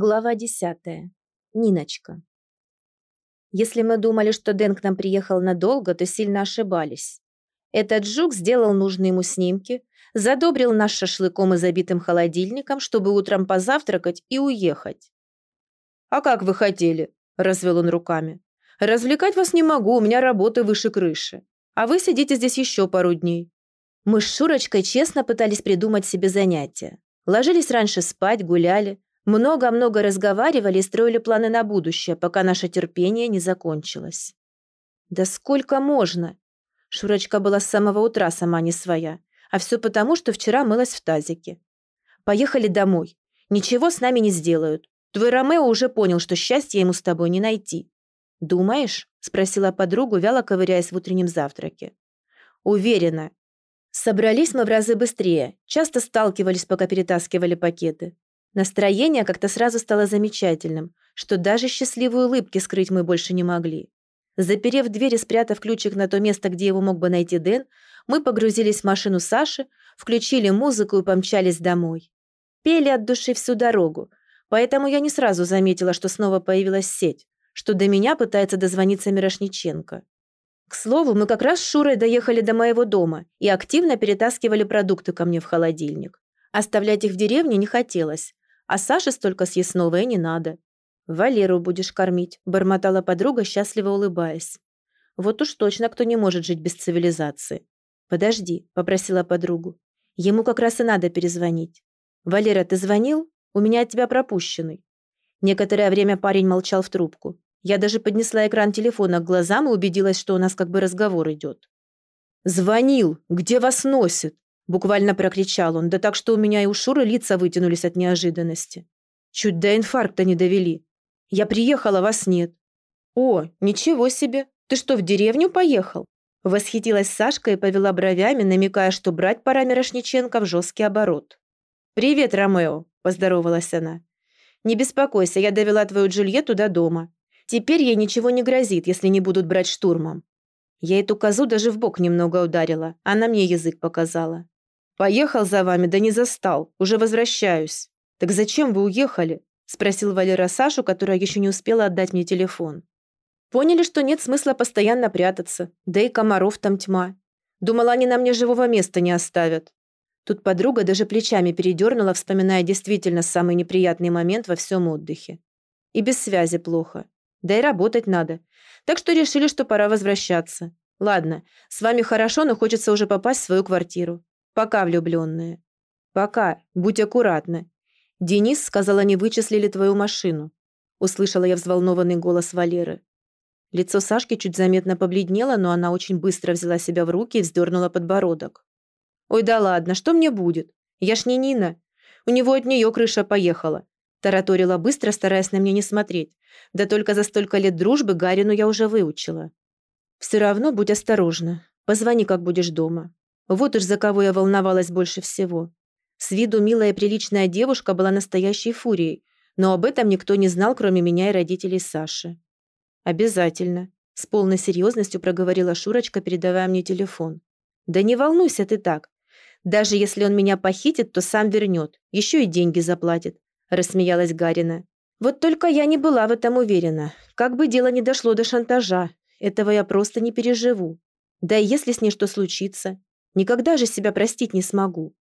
Глава десятая. Ниночка. Если мы думали, что Дэн к нам приехал надолго, то сильно ошибались. Этот жук сделал нужные ему снимки, задобрил нас шашлыком и забитым холодильником, чтобы утром позавтракать и уехать. «А как вы хотели?» – развел он руками. «Развлекать вас не могу, у меня работа выше крыши. А вы сидите здесь еще пару дней». Мы с Шурочкой честно пытались придумать себе занятия. Ложились раньше спать, гуляли, много-много разговаривали и строили планы на будущее, пока наше терпение не закончилось. «Да сколько можно?» Шурочка была с самого утра сама не своя. А все потому, что вчера мылась в тазике. «Поехали домой. Ничего с нами не сделают. Твой Ромео уже понял, что счастья ему с тобой не найти». «Думаешь?» – спросила подругу, вяло ковыряясь в утреннем завтраке. «Уверена». Собрались мы в разы быстрее, часто сталкивались, пока перетаскивали пакеты. Настроение как-то сразу стало замечательным, что даже счастливые улыбки скрыть мы больше не могли. Заперев дверь и спрятав ключик на то место, где его мог бы найти Дэн, мы погрузились в машину Саши, включили музыку и помчались домой. Пели от души всю дорогу, поэтому я не сразу заметила, что снова появилась сеть, что до меня пытается дозвониться Мирошниченко. К слову, мы как раз с Шурой доехали до моего дома и активно перетаскивали продукты ко мне в холодильник. Оставлять их в деревне не хотелось, а Саше столько съестного и не надо. Валеру будешь кормить», – бормотала подруга, счастливо улыбаясь. «Вот уж точно кто не может жить без цивилизации». «Подожди», – попросила подругу. «Ему как раз и надо перезвонить». «Валера, ты звонил? У меня от тебя пропущенный». Некоторое время парень молчал в трубку. Я даже поднесла экран телефона к глазам и убедилась, что у нас как бы разговор идет. «Звонил! Где вас носит?» Буквально прокричал он, да так, что у меня и у Шуры лица вытянулись от неожиданности. Чуть до инфаркта не довели. Я приехала, вас нет. О, ничего себе. Ты что, в деревню поехал? Восхитилась Сашка и повела бровями, намекая, что брать пора Мирошниченко в жесткий оборот. «Привет, Ромео», – поздоровалась она. «Не беспокойся, я довела твою Джульетту до дома. Теперь ей ничего не грозит, если не будут брать штурмом». Я эту козу даже в бок немного ударила, она мне язык показала. «Поехал за вами, да не застал. Уже возвращаюсь». «Так зачем вы уехали?» – спросил Валера Сашу, которая еще не успела отдать мне телефон. «Поняли, что нет смысла постоянно прятаться. Да и комаров там тьма. Думала, они на мне живого места не оставят». Тут подруга даже плечами передернула, вспоминая действительно самый неприятный момент во всем отдыхе. И без связи плохо. Да и работать надо. Так что решили, что пора возвращаться. Ладно, с вами хорошо, но хочется уже попасть в свою квартиру. Пока, влюбленные. Пока. Будь аккуратна. Денис сказал, они вычислили твою машину. Услышала я взволнованный голос Валеры. Лицо Сашки чуть заметно побледнело, но она очень быстро взяла себя в руки и вздернула подбородок. «Ой, да ладно, что мне будет? Я ж не Нина. У него от нее крыша поехала». Тараторила быстро, стараясь на меня не смотреть. Да только за столько лет дружбы Гарину я уже выучила. «Все равно будь осторожна. Позвони, как будешь дома. Вот уж за кого я волновалась больше всего. С виду милая приличная девушка была настоящей фурией, но об этом никто не знал, кроме меня и родителей Саши. «Обязательно», – с полной серьезностью проговорила Шурочка, передавая мне телефон. «Да не волнуйся ты так. Даже если он меня похитит, то сам вернет, еще и деньги заплатит», – рассмеялась Гарина. «Вот только я не была в этом уверена. Как бы дело не дошло до шантажа, этого я просто не переживу. Да и если с ней что случится, Никогда же себя простить не смогу.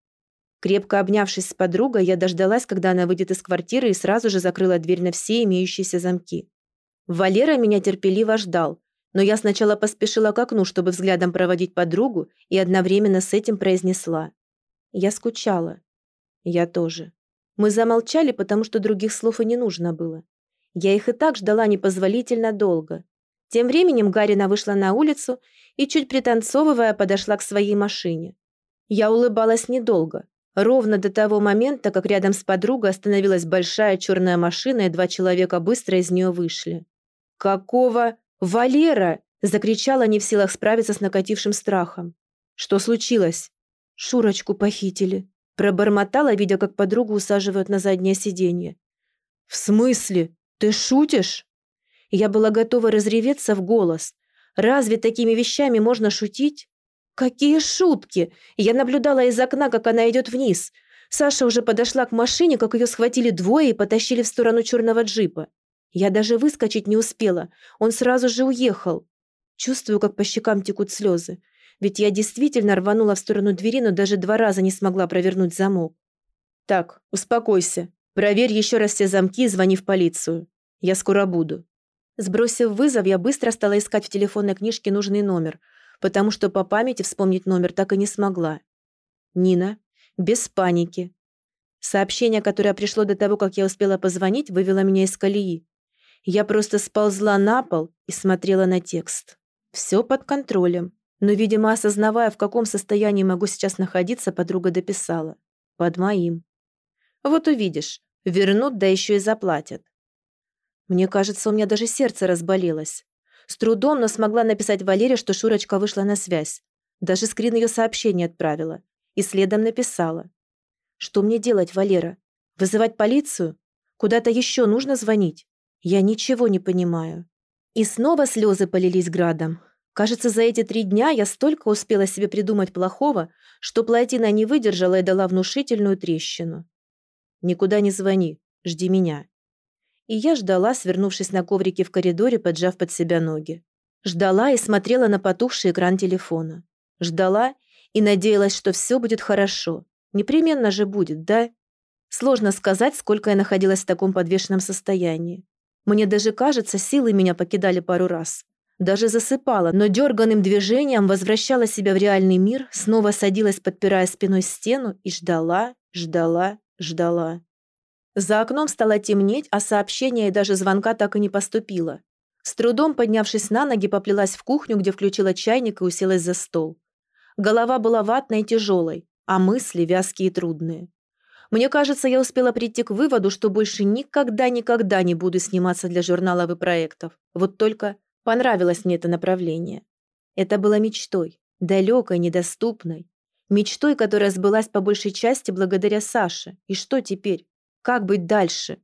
Крепко обнявшись с подругой, я дождалась, когда она выйдет из квартиры и сразу же закрыла дверь на все имеющиеся замки. Валера меня терпеливо ждал, но я сначала поспешила к окну, чтобы взглядом проводить подругу, и одновременно с этим произнесла. Я скучала. Я тоже. Мы замолчали, потому что других слов и не нужно было. Я их и так ждала непозволительно долго. Тем временем Гарина вышла на улицу и, чуть пританцовывая, подошла к своей машине. Я улыбалась недолго, ровно до того момента, как рядом с подругой остановилась большая черная машина, и два человека быстро из нее вышли. «Какого? Валера!» – закричала, не в силах справиться с накатившим страхом. «Что случилось?» «Шурочку похитили», – пробормотала, видя, как подругу усаживают на заднее сиденье. «В смысле? Ты шутишь?» Я была готова разреветься в голос. Разве такими вещами можно шутить? Какие шутки! Я наблюдала из окна, как она идет вниз. Саша уже подошла к машине, как ее схватили двое и потащили в сторону черного джипа. Я даже выскочить не успела, он сразу же уехал. Чувствую, как по щекам текут слезы. Ведь я действительно рванула в сторону двери, но даже два раза не смогла провернуть замок. «Так, успокойся. Проверь еще раз все замки и звони в полицию. Я скоро буду». Сбросив вызов, я быстро стала искать в телефонной книжке нужный номер, потому что по памяти вспомнить номер так и не смогла. «Нина, без паники». Сообщение, которое пришло до того, как я успела позвонить, вывело меня из колеи. Я просто сползла на пол и смотрела на текст. Все под контролем. Но, видимо, осознавая, в каком состоянии могу сейчас находиться, подруга дописала. Под моим. Вот увидишь. Вернут, да еще и заплатят. Мне кажется, у меня даже сердце разболелось. С трудом, но смогла написать Валере, что Шурочка вышла на связь. Даже скрин ее сообщения отправила. И следом написала. Что мне делать, Валера? Вызывать полицию? Куда-то еще нужно звонить? Я ничего не понимаю. И снова слезы полились градом. Кажется, за эти три дня я столько успела себе придумать плохого, что плотина не выдержала и дала внушительную трещину. «Никуда не звони, жди меня». И я ждала, свернувшись на коврике в коридоре, поджав под себя ноги. Ждала и смотрела на потухший экран телефона. Ждала и надеялась, что все будет хорошо. Непременно же будет, да? Сложно сказать, сколько я находилась в таком подвешенном состоянии. Мне даже кажется, силы меня покидали пару раз. Даже засыпала, но дерганным движением возвращала себя в реальный мир, снова садилась, подпирая спиной стену, и ждала, ждала, ждала. За окном стало темнеть, а сообщения и даже звонка так и не поступило. С трудом поднявшись на ноги, поплелась в кухню, где включила чайник и уселась за стол. Голова была ватной и тяжелой, а мысли вязкие и трудные. Мне кажется, я успела прийти к выводу, что больше никогда-никогда не буду сниматься для журналов и проектов. Вот только Понравилось мне это направление. Это было мечтой, далекой, недоступной. Мечтой, которая сбылась по большей части благодаря Саше. И что теперь? Как быть дальше?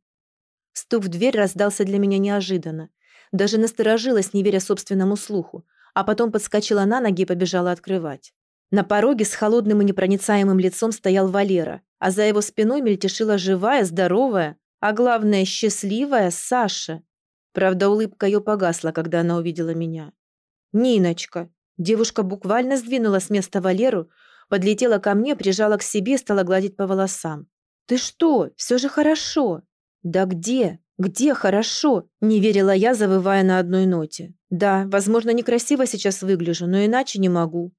Стук в дверь раздался для меня неожиданно. Даже насторожилась, не веря собственному слуху, а потом подскочила на ноги и побежала открывать. На пороге с холодным и непроницаемым лицом стоял Валера, а за его спиной мельтешила живая, здоровая, а главное, счастливая Саша. Правда, улыбка ее погасла, когда она увидела меня. «Ниночка!» Девушка буквально сдвинула с места Валеру, подлетела ко мне, прижала к себе и стала гладить по волосам. «Ты что? Все же хорошо!» «Да где? Где хорошо?» Не верила я, завывая на одной ноте. «Да, возможно, некрасиво сейчас выгляжу, но иначе не могу».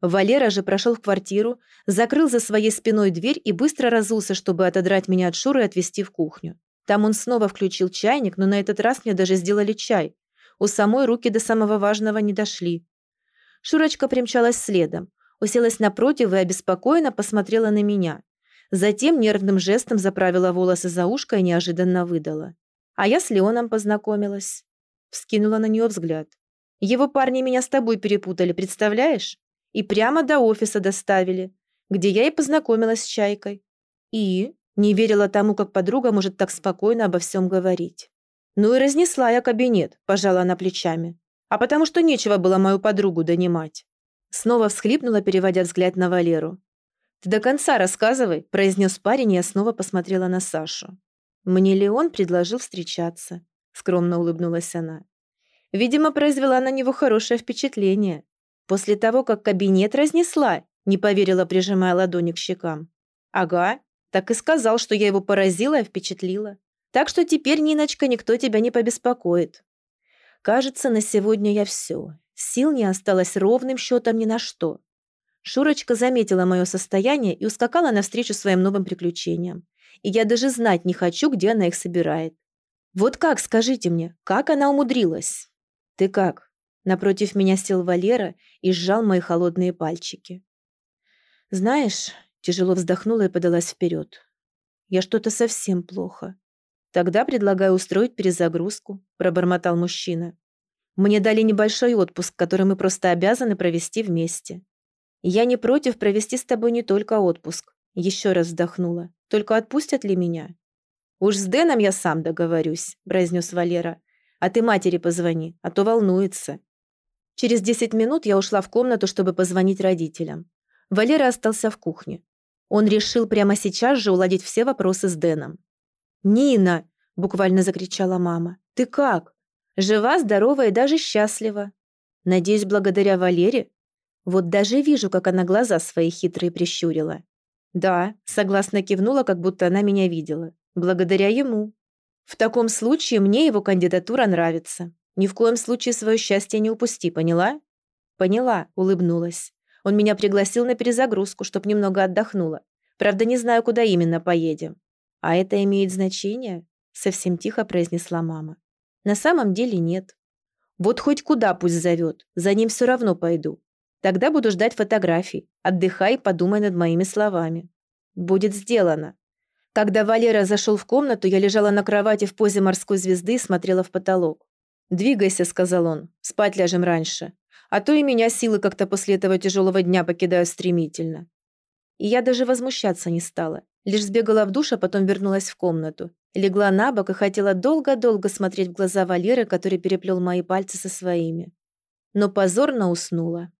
Валера же прошел в квартиру, закрыл за своей спиной дверь и быстро разулся, чтобы отодрать меня от Шуры и отвезти в кухню. Там он снова включил чайник, но на этот раз мне даже сделали чай. У самой руки до самого важного не дошли. Шурочка примчалась следом, уселась напротив и обеспокоенно посмотрела на меня. Затем нервным жестом заправила волосы за ушко и неожиданно выдала. А я с Леоном познакомилась. Вскинула на нее взгляд. Его парни меня с тобой перепутали, представляешь? И прямо до офиса доставили, где я и познакомилась с Чайкой. И не верила тому, как подруга может так спокойно обо всем говорить. «Ну и разнесла я кабинет», – пожала она плечами. «А потому что нечего было мою подругу донимать». Снова всхлипнула, переводя взгляд на Валеру. «Ты до конца рассказывай», – произнес парень, и я снова посмотрела на Сашу. «Мне Леон предложил встречаться», – скромно улыбнулась она. Видимо, произвела на него хорошее впечатление. После того, как кабинет разнесла, не поверила, прижимая ладони к щекам. «Ага, так и сказал, что я его поразила и впечатлила. Так что теперь, Ниночка, никто тебя не побеспокоит. Кажется, на сегодня я все. Сил не осталось ровным счетом ни на что. Шурочка заметила мое состояние и ускакала навстречу своим новым приключениям. И я даже знать не хочу, где она их собирает. Вот как, скажите мне, как она умудрилась? Ты как? Напротив меня сел Валера и сжал мои холодные пальчики. Знаешь, Тяжело вздохнула и подалась вперед. «Я что-то совсем плохо. Тогда предлагаю устроить перезагрузку», – пробормотал мужчина. «Мне дали небольшой отпуск, который мы просто обязаны провести вместе. Я не против провести с тобой не только отпуск», – еще раз вздохнула. «Только отпустят ли меня?» «Уж с Дэном я сам договорюсь», – произнес Валера. «А ты матери позвони, а то волнуется». Через десять минут я ушла в комнату, чтобы позвонить родителям. Валера остался в кухне. Он решил прямо сейчас же уладить все вопросы с Дэном. «Нина!» – буквально закричала мама. «Ты как? Жива, здорова и даже счастлива. Надеюсь, благодаря Валере? Вот даже вижу, как она глаза свои хитрые прищурила. Да, согласно кивнула, как будто она меня видела. Благодаря ему. В таком случае мне его кандидатура нравится. Ни в коем случае свое счастье не упусти, поняла? Поняла, улыбнулась. Он меня пригласил на перезагрузку, чтоб немного отдохнула. Правда, не знаю, куда именно поедем. А это имеет значение? Совсем тихо произнесла мама. На самом деле нет. Вот хоть куда пусть зовет, за ним все равно пойду. Тогда буду ждать фотографий. Отдыхай и подумай над моими словами. Будет сделано. Когда Валера зашел в комнату, я лежала на кровати в позе морской звезды и смотрела в потолок. «Двигайся», — сказал он, — «спать ляжем раньше. А то и меня силы как-то после этого тяжелого дня покидают стремительно». И я даже возмущаться не стала. Лишь сбегала в душ, а потом вернулась в комнату. Легла на бок и хотела долго-долго смотреть в глаза Валеры, который переплел мои пальцы со своими. Но позорно уснула.